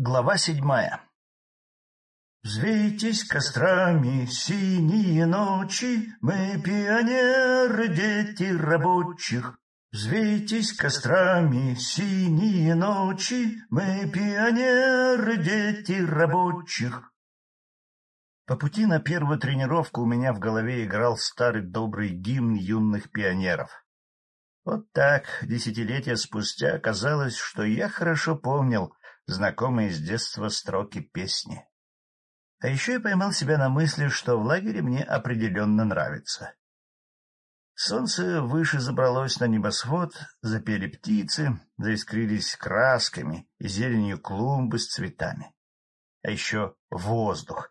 Глава седьмая Взвейтесь кострами синие ночи, Мы пионеры, дети рабочих. Взвейтесь кострами синие ночи, Мы пионеры, дети рабочих. По пути на первую тренировку у меня в голове играл старый добрый гимн юных пионеров. Вот так, десятилетия спустя, оказалось, что я хорошо помнил знакомые с детства строки песни. А еще я поймал себя на мысли, что в лагере мне определенно нравится. Солнце выше забралось на небосвод, запели птицы, заискрились красками и зеленью клумбы с цветами. А еще воздух.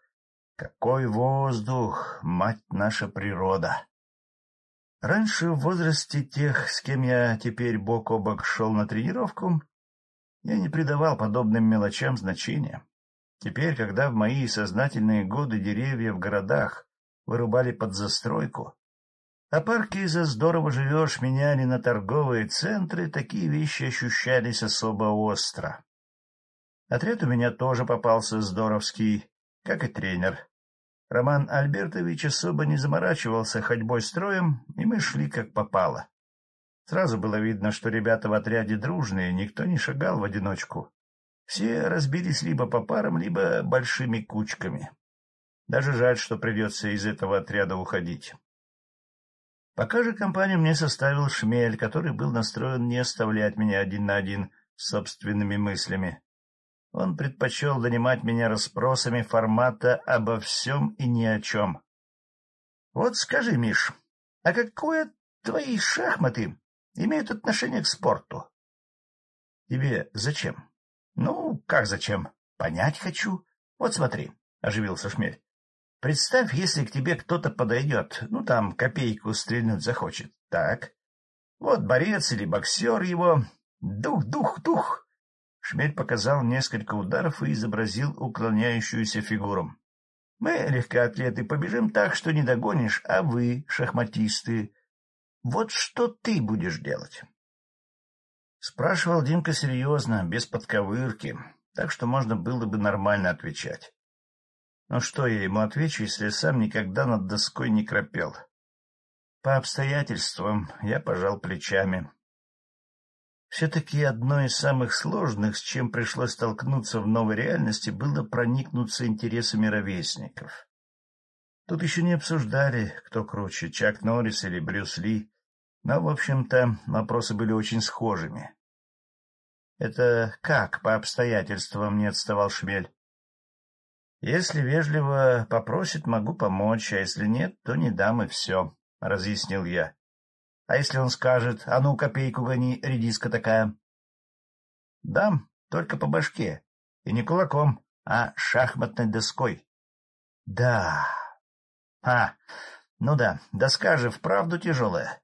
Какой воздух, мать наша природа! Раньше в возрасте тех, с кем я теперь бок о бок шел на тренировку, я не придавал подобным мелочам значения. Теперь, когда в мои сознательные годы деревья в городах вырубали под застройку, а парки из-за здорово живешь меняли на торговые центры, такие вещи ощущались особо остро. Отряд у меня тоже попался здоровский, как и тренер. Роман Альбертович особо не заморачивался ходьбой строем, и мы шли как попало. Сразу было видно, что ребята в отряде дружные, никто не шагал в одиночку. Все разбились либо по парам, либо большими кучками. Даже жаль, что придется из этого отряда уходить. Пока же компанию мне составил Шмель, который был настроен не оставлять меня один на один с собственными мыслями. Он предпочел донимать меня расспросами формата обо всем и ни о чем. — Вот скажи, Миш, а какое твои шахматы имеют отношение к спорту. — Тебе зачем? — Ну, как зачем? Понять хочу. Вот смотри, — оживился Шмель. — Представь, если к тебе кто-то подойдет, ну, там, копейку стрельнуть захочет. Так. Вот борец или боксер его. Дух, дух, дух. Шмель показал несколько ударов и изобразил уклоняющуюся фигуру. Мы, легкоатлеты, побежим так, что не догонишь, а вы, шахматисты, вот что ты будешь делать? Спрашивал Димка серьезно, без подковырки, так что можно было бы нормально отвечать. Но что я ему отвечу, если сам никогда над доской не кропел? По обстоятельствам я пожал плечами. Все-таки одно из самых сложных, с чем пришлось столкнуться в новой реальности, было проникнуться интересами ровесников. Тут еще не обсуждали, кто круче, Чак Норрис или Брюс Ли, но, в общем-то, вопросы были очень схожими. — Это как по обстоятельствам не отставал Шмель? — Если вежливо попросит, могу помочь, а если нет, то не дам и все, — разъяснил я. — А если он скажет, а ну, копейку гони, редиска такая? — Дам, только по башке, и не кулаком, а шахматной доской. — Да. — А, ну да, доска же вправду тяжелая.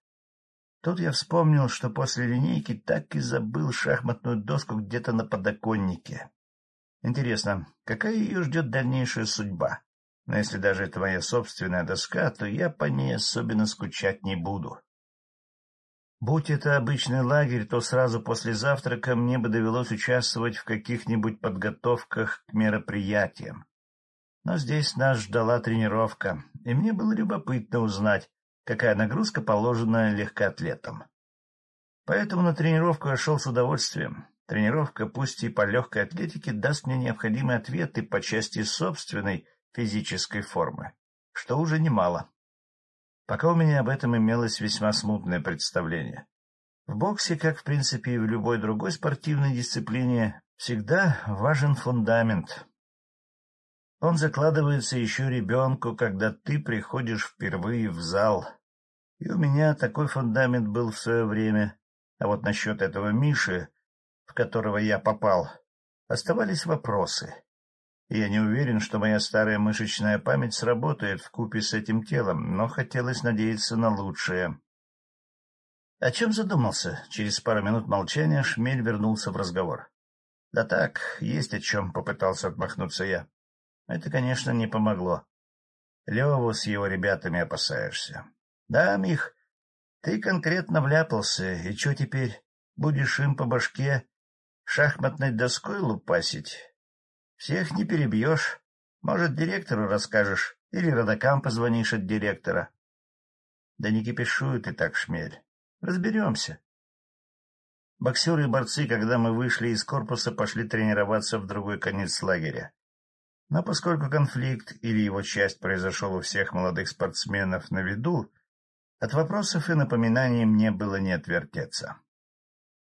Тут я вспомнил, что после линейки так и забыл шахматную доску где-то на подоконнике. Интересно, какая ее ждет дальнейшая судьба? Но если даже это моя собственная доска, то я по ней особенно скучать не буду. Будь это обычный лагерь, то сразу после завтрака мне бы довелось участвовать в каких-нибудь подготовках к мероприятиям. Но здесь нас ждала тренировка, и мне было любопытно узнать, какая нагрузка положена легкоатлетам. Поэтому на тренировку я шел с удовольствием. Тренировка, пусть и по легкой атлетике, даст мне необходимые ответы по части собственной физической формы, что уже немало. Пока у меня об этом имелось весьма смутное представление. В боксе, как в принципе и в любой другой спортивной дисциплине, всегда важен фундамент. Он закладывается еще ребенку, когда ты приходишь впервые в зал. И у меня такой фундамент был в свое время. А вот насчет этого Миши, в которого я попал, оставались вопросы. Я не уверен, что моя старая мышечная память сработает в купе с этим телом, но хотелось надеяться на лучшее. О чем задумался? Через пару минут молчания Шмель вернулся в разговор. — Да так, есть о чем, — попытался отмахнуться я. Это, конечно, не помогло. Леву с его ребятами опасаешься. Да, Мих, ты конкретно вляпался, и что теперь, будешь им по башке шахматной доской лупасить? Всех не перебьешь. Может, директору расскажешь или родакам позвонишь от директора. Да не кипишуй ты так, шмель. Разберемся. Боксеры и борцы, когда мы вышли из корпуса, пошли тренироваться в другой конец лагеря. Но поскольку конфликт или его часть произошел у всех молодых спортсменов на виду, от вопросов и напоминаний мне было не отвертеться.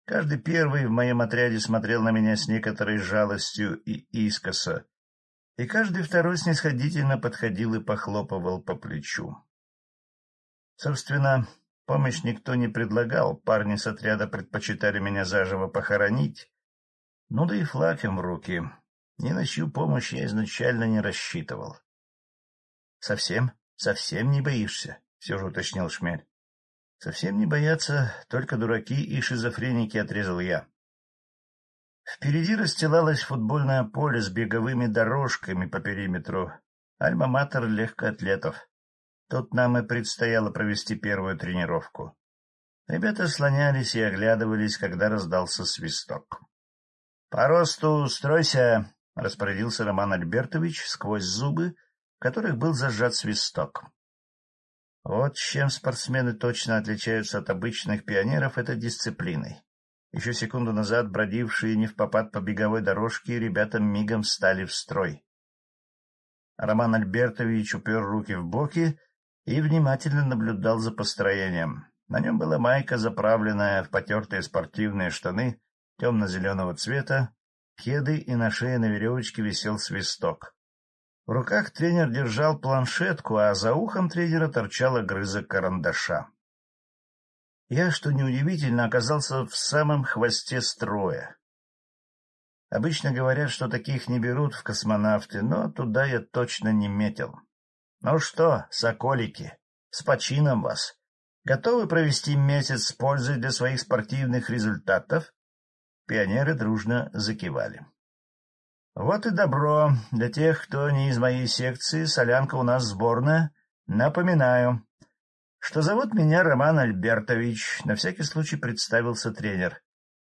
Каждый первый в моем отряде смотрел на меня с некоторой жалостью и искоса, и каждый второй снисходительно подходил и похлопывал по плечу. Собственно, помощь никто не предлагал, парни с отряда предпочитали меня заживо похоронить, ну да и флаг им в руки. Ни на чью помощь я изначально не рассчитывал. — Совсем, совсем не боишься? — все же уточнил Шмель. — Совсем не боятся только дураки и шизофреники, — отрезал я. Впереди расстилалось футбольное поле с беговыми дорожками по периметру. Альма-матер легкоатлетов. Тут нам и предстояло провести первую тренировку. Ребята слонялись и оглядывались, когда раздался свисток. — По росту стройся! — распорядился Роман Альбертович сквозь зубы, в которых был зажат свисток. Вот чем спортсмены точно отличаются от обычных пионеров — это дисциплиной. Еще секунду назад бродившие не в попад по беговой дорожке ребята мигом встали в строй. Роман Альбертович упер руки в боки и внимательно наблюдал за построением. На нем была майка, заправленная в потертые спортивные штаны темно-зеленого цвета, кеды и на шее на веревочке висел свисток. В руках тренер держал планшетку, а за ухом тренера торчала грыза карандаша. Я, что неудивительно, оказался в самом хвосте строя. Обычно говорят, что таких не берут в космонавты, но туда я точно не метил. Ну что, соколики, с почином вас. Готовы провести месяц с пользой для своих спортивных результатов? Пионеры дружно закивали. Вот и добро. Для тех, кто не из моей секции, солянка у нас сборная. Напоминаю, что зовут меня Роман Альбертович, на всякий случай представился тренер.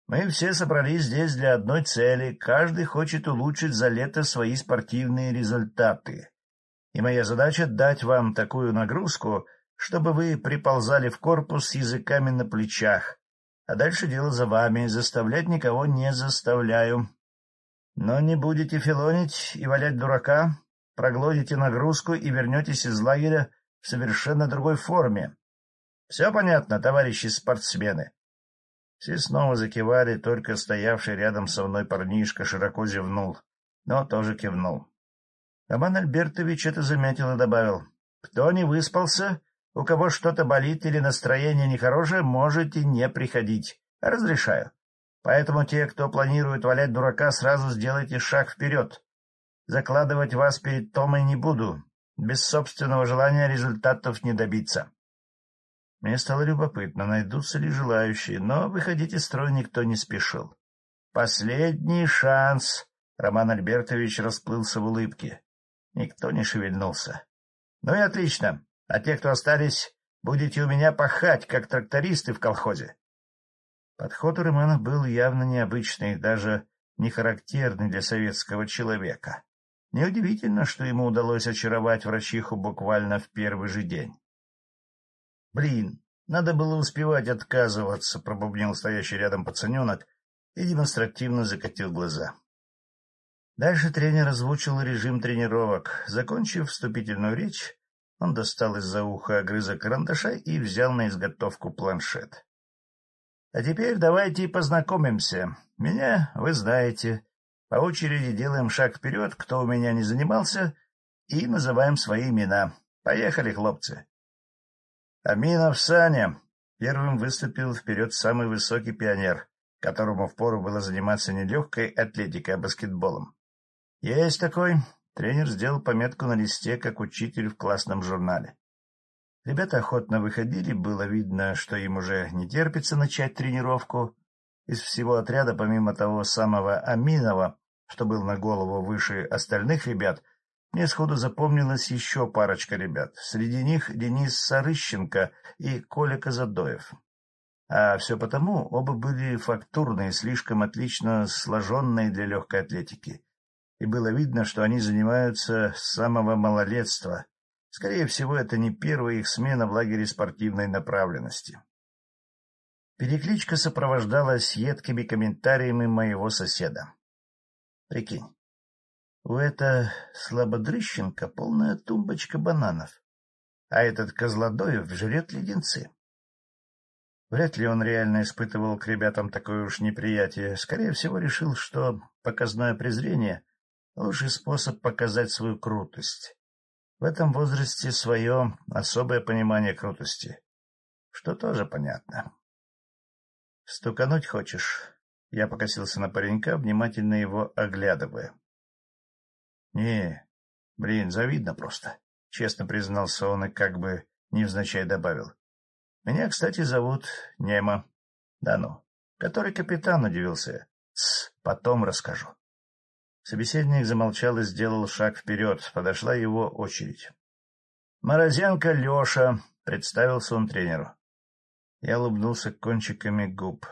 Мы все собрались здесь для одной цели, каждый хочет улучшить за лето свои спортивные результаты. И моя задача — дать вам такую нагрузку, чтобы вы приползали в корпус с языками на плечах. А дальше дело за вами, заставлять никого не заставляю. Но не будете филонить и валять дурака, проглотите нагрузку и вернетесь из лагеря в совершенно другой форме. Все понятно, товарищи спортсмены? Все снова закивали, только стоявший рядом со мной парнишка широко зевнул, но тоже кивнул. Роман Альбертович это заметил и добавил. — Кто не выспался, у кого что-то болит или настроение нехорошее, можете не приходить. Разрешаю. Поэтому те, кто планирует валять дурака, сразу сделайте шаг вперед. Закладывать вас перед Томой не буду. Без собственного желания результатов не добиться. Мне стало любопытно, найдутся ли желающие, но выходить из строя никто не спешил. Последний шанс. Роман Альбертович расплылся в улыбке. Никто не шевельнулся. Ну и отлично. А те, кто остались, будете у меня пахать, как трактористы в колхозе. Подход у Романа был явно необычный, даже не характерный для советского человека. Неудивительно, что ему удалось очаровать врачиху буквально в первый же день. — Блин, надо было успевать отказываться, — пробубнил стоящий рядом пацаненок и демонстративно закатил глаза. Дальше тренер озвучил режим тренировок. Закончив вступительную речь, он достал из-за уха огрызок карандаша и взял на изготовку планшет. — А теперь давайте познакомимся. Меня вы знаете. По очереди делаем шаг вперед, кто у меня не занимался, и называем свои имена. Поехали, хлопцы. Аминов Саня. Первым выступил вперед самый высокий пионер, которому впору было заниматься не легкой атлетикой, а баскетболом. Есть такой. Тренер сделал пометку на листе, как учитель в классном журнале. Ребята охотно выходили, было видно, что им уже не терпится начать тренировку. Из всего отряда, помимо того самого Аминова, что был на голову выше остальных ребят, мне сходу запомнилась еще парочка ребят. Среди них Денис Сарыщенко и Коля Казадоев. А все потому, оба были фактурные, слишком отлично сложенные для легкой атлетики. И было видно, что они занимаются с самого малолетства. Скорее всего, это не первая их смена в лагере спортивной направленности. Перекличка сопровождалась едкими комментариями моего соседа. Прикинь, у эта слабодрыщенка полная тумбочка бананов, а этот Козлодоев жрет леденцы. Вряд ли он реально испытывал к ребятам такое уж неприятие. Скорее всего, решил, что показное презрение — лучший способ показать свою крутость. В этом возрасте свое особое понимание крутости, что тоже понятно. — Стукануть хочешь? Я покосился на паренька, внимательно его оглядывая. — Не, блин, завидно просто, — честно признался он и как бы невзначай добавил. — Меня, кстати, зовут Нема. — Да ну. Который капитан, удивился. — Тсс, потом расскажу. Собеседник замолчал и сделал шаг вперед. Подошла его очередь. — Морозенко Леша, — представился он тренеру. Я улыбнулся кончиками губ.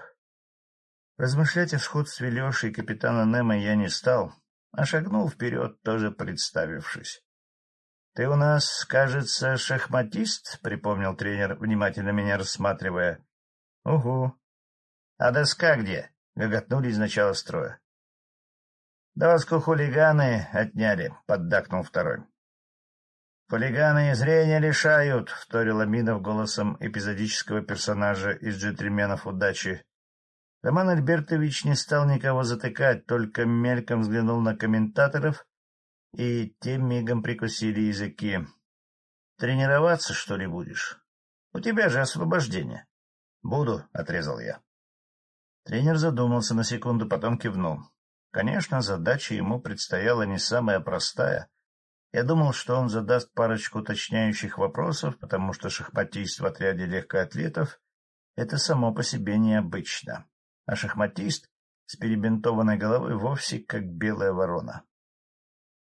Размышлять о сходстве Леши и капитана Немо я не стал, а шагнул вперед, тоже представившись. — Ты у нас, кажется, шахматист, — припомнил тренер, внимательно меня рассматривая. — Угу. — А доска где? — гоготнули из начала строя. — Доску хулиганы отняли, — поддакнул второй. — Хулиганы и зрения лишают, — вторил Аминов голосом эпизодического персонажа из «Джентльменов удачи». Роман Альбертович не стал никого затыкать, только мельком взглянул на комментаторов и тем мигом прикусили языки. — Тренироваться, что ли, будешь? У тебя же освобождение. — Буду, — отрезал я. Тренер задумался на секунду, потом кивнул. Конечно, задача ему предстояла не самая простая. Я думал, что он задаст парочку уточняющих вопросов, потому что шахматист в отряде легкоатлетов — это само по себе необычно, а шахматист с перебинтованной головой вовсе как белая ворона.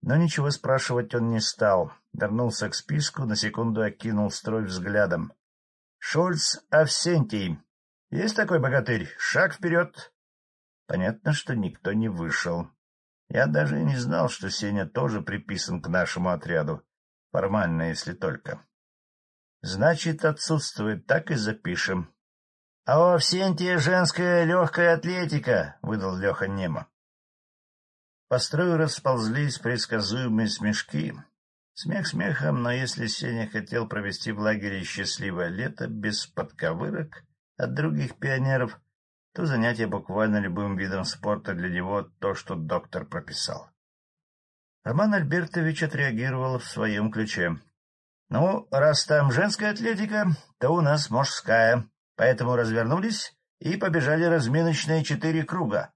Но ничего спрашивать он не стал. Вернулся к списку, на секунду окинул строй взглядом. — Шульц Авсентий. Есть такой богатырь? Шаг вперед! Понятно, что никто не вышел. Я даже не знал, что Сеня тоже приписан к нашему отряду. Формально, если только. Значит, отсутствует, так и запишем. — А у Авсентия женская легкая атлетика, — выдал Леха Немо. По строю расползлись предсказуемые смешки. Смех смехом, но если Сеня хотел провести в лагере счастливое лето без подковырок от других пионеров, то занятие буквально любым видом спорта для него то, что доктор прописал. Роман Альбертович отреагировал в своем ключе. — Ну, раз там женская атлетика, то у нас мужская, поэтому развернулись и побежали разминочные четыре круга.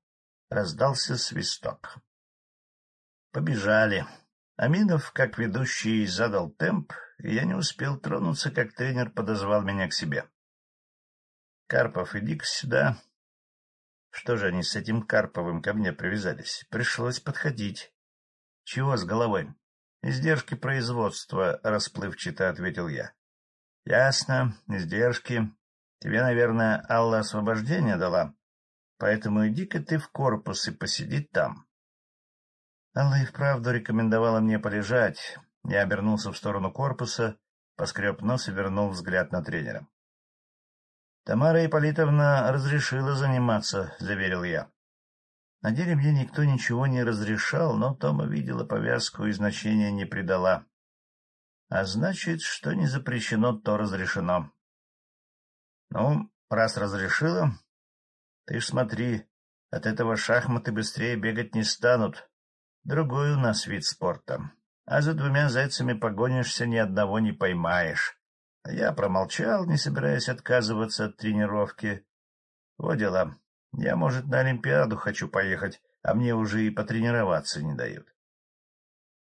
Раздался свисток. Побежали. Аминов, как ведущий, задал темп, и я не успел тронуться, как тренер подозвал меня к себе. — Карпов, иди-ка сюда. Что же они с этим Карповым ко мне привязались? Пришлось подходить. — Чего с головой? — Издержки производства, — расплывчато ответил я. — Ясно, издержки. Тебе, наверное, Алла освобождение дала, поэтому иди-ка ты в корпус и посиди там. Алла и вправду рекомендовала мне полежать. Я обернулся в сторону корпуса, поскреб нос и вернул взгляд на тренера. — Тамара Ипполитовна разрешила заниматься, — заверил я. На деле мне никто ничего не разрешал, но Тома видела повязку и значения не придала. А значит, что не запрещено, то разрешено. — Ну, раз разрешила, ты ж смотри, от этого шахматы быстрее бегать не станут, Другой у нас вид спорта. А за двумя зайцами погонишься, ни одного не поймаешь. Я промолчал, не собираясь отказываться от тренировки. Вот дела. Я, может, на Олимпиаду хочу поехать, а мне уже и потренироваться не дают.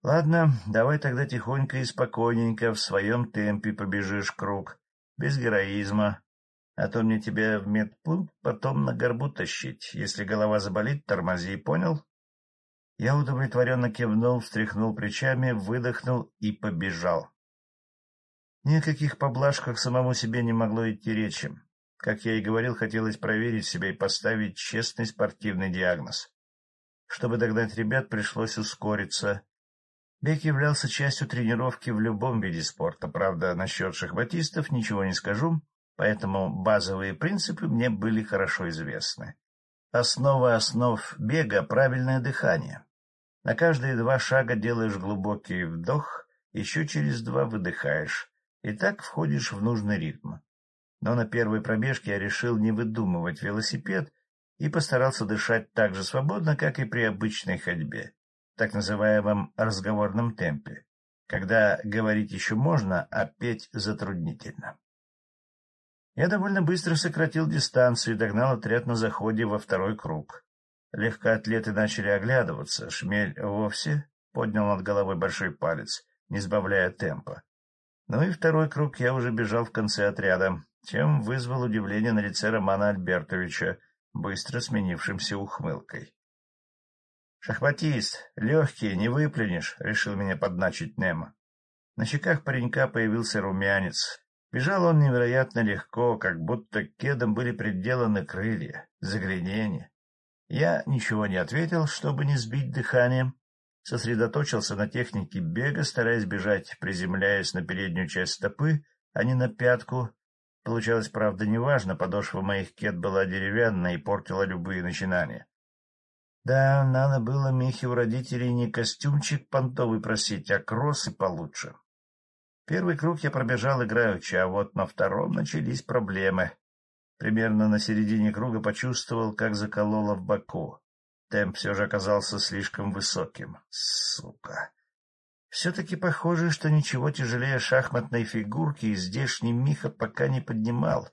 Ладно, давай тогда тихонько и спокойненько в своем темпе побежишь круг, без героизма. А то мне тебя в медпункт потом на горбу тащить. Если голова заболит, тормози, понял? Я удовлетворенно кивнул, встряхнул плечами, выдохнул и побежал. Ни о каких поблажках самому себе не могло идти речи. Как я и говорил, хотелось проверить себя и поставить честный спортивный диагноз. Чтобы догнать ребят, пришлось ускориться. Бег являлся частью тренировки в любом виде спорта. Правда, насчет шахматистов ничего не скажу, поэтому базовые принципы мне были хорошо известны. Основа основ бега — правильное дыхание. На каждые два шага делаешь глубокий вдох, еще через два выдыхаешь, и так входишь в нужный ритм. Но на первой пробежке я решил не выдумывать велосипед и постарался дышать так же свободно, как и при обычной ходьбе, так называемом разговорном темпе, когда говорить еще можно, а петь затруднительно. Я довольно быстро сократил дистанцию и догнал отряд на заходе во второй круг. Легкоатлеты начали оглядываться, шмель вовсе поднял над головой большой палец, не сбавляя темпа. Ну и второй круг я уже бежал в конце отряда, чем вызвал удивление на лице Романа Альбертовича, быстро сменившимся ухмылкой. — Шахматист, легкий, не выплюнешь, — решил меня подначить Немо. На щеках паренька появился румянец. Бежал он невероятно легко, как будто кедом были приделаны крылья, заглянение. Я ничего не ответил, чтобы не сбить дыхание, сосредоточился на технике бега, стараясь бежать, приземляясь на переднюю часть стопы, а не на пятку. Получалось, правда, неважно, подошва моих кет была деревянная и портила любые начинания. Да, надо было Михе у родителей не костюмчик понтовый просить, а кроссы получше. Первый круг я пробежал играючи, а вот на втором начались проблемы. Примерно на середине круга почувствовал, как закололо в боку. Темп все же оказался слишком высоким. Сука! Все-таки похоже, что ничего тяжелее шахматной фигурки здешний Миха пока не поднимал.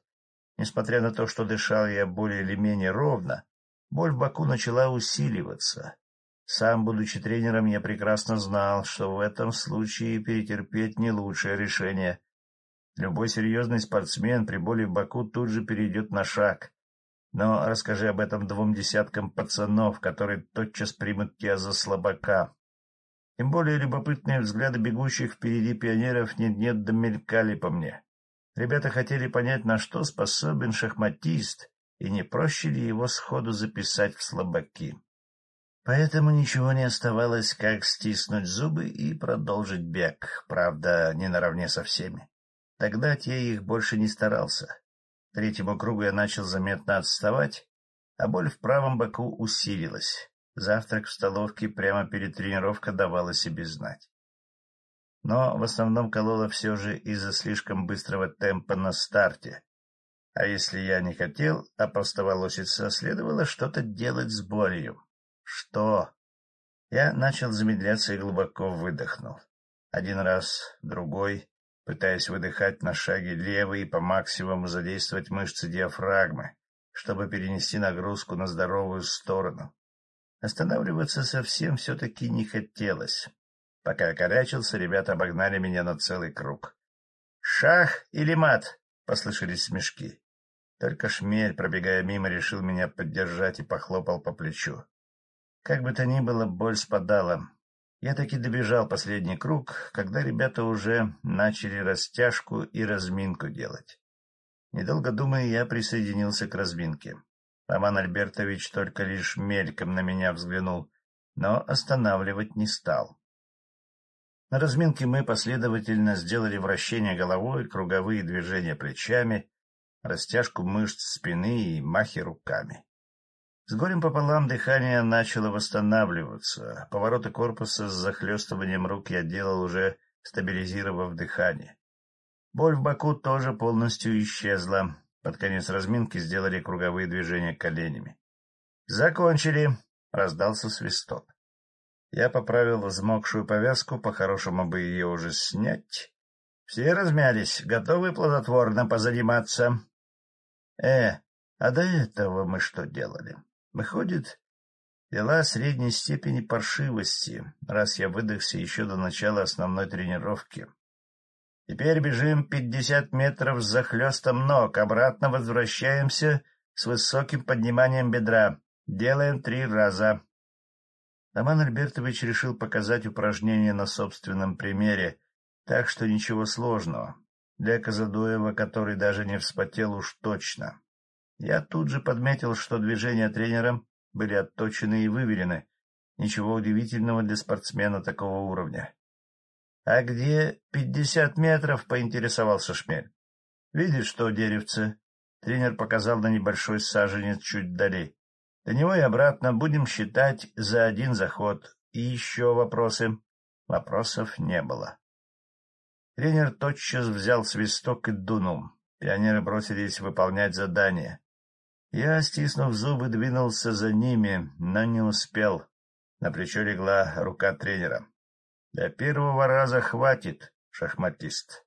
Несмотря на то, что дышал я более или менее ровно, боль в боку начала усиливаться. Сам, будучи тренером, я прекрасно знал, что в этом случае перетерпеть не лучшее решение. Любой серьезный спортсмен при боли в боку тут же перейдет на шаг. Но расскажи об этом двум десяткам пацанов, которые тотчас примут тебя за слабака. Тем более любопытные взгляды бегущих впереди пионеров нет-нет домелькали по мне. Ребята хотели понять, на что способен шахматист, и не проще ли его сходу записать в слабаки. Поэтому ничего не оставалось, как стиснуть зубы и продолжить бег, правда, не наравне со всеми. Тогда я их больше не старался, Третьему кругу я начал заметно отставать, а боль в правом боку усилилась. Завтрак в столовке прямо перед тренировкой давал о себе знать. Но в основном колола все же из-за слишком быстрого темпа на старте. А если я не хотел опростоволоситься, следовало что-то делать с болью. Что? Я начал замедляться и глубоко выдохнул. Один раз, другой пытаясь выдыхать на шаге левый и по максимуму задействовать мышцы диафрагмы, чтобы перенести нагрузку на здоровую сторону. Останавливаться совсем все-таки не хотелось. Пока я корячился, ребята обогнали меня на целый круг. «Шах или мат?» — послышались смешки. Только шмель, пробегая мимо, решил меня поддержать и похлопал по плечу. Как бы то ни было, боль спадала, я таки добежал последний круг, когда ребята уже начали растяжку и разминку делать. Недолго думая, я присоединился к разминке. Роман Альбертович только лишь мельком на меня взглянул, но останавливать не стал. На разминке мы последовательно сделали вращение головой, круговые движения плечами, растяжку мышц спины и махи руками. С горем пополам дыхание начало восстанавливаться. Повороты корпуса с захлестыванием рук я делал уже, стабилизировав дыхание. Боль в боку тоже полностью исчезла. Под конец разминки сделали круговые движения коленями. «Закончили!» — раздался свисток. Я поправил взмокшую повязку, по-хорошему бы ее уже снять. Все размялись, готовы плодотворно позаниматься. Э, а до этого мы что делали? Выходит, дела средней степени паршивости, раз я выдохся еще до начала основной тренировки. Теперь бежим пятьдесят метров с захлестом ног, обратно возвращаемся с высоким подниманием бедра. Делаем три раза. Роман Альбертович решил показать упражнение на собственном примере, так что ничего сложного. Для Казадоева, который даже не вспотел уж точно. Я тут же подметил, что движения тренера были отточены и выверены, Ничего удивительного для спортсмена такого уровня. — А где пятьдесят метров? — поинтересовался Шмель. — Видишь, что деревце? Тренер показал на небольшой саженец чуть вдали. До него и обратно будем считать за один заход. И еще вопросы? Вопросов не было. Тренер тотчас взял свисток и дунул. Пионеры бросились выполнять задание. Я, стиснув зубы, двинулся за ними, но не успел. На плечо легла рука тренера. — До первого раза хватит, шахматист.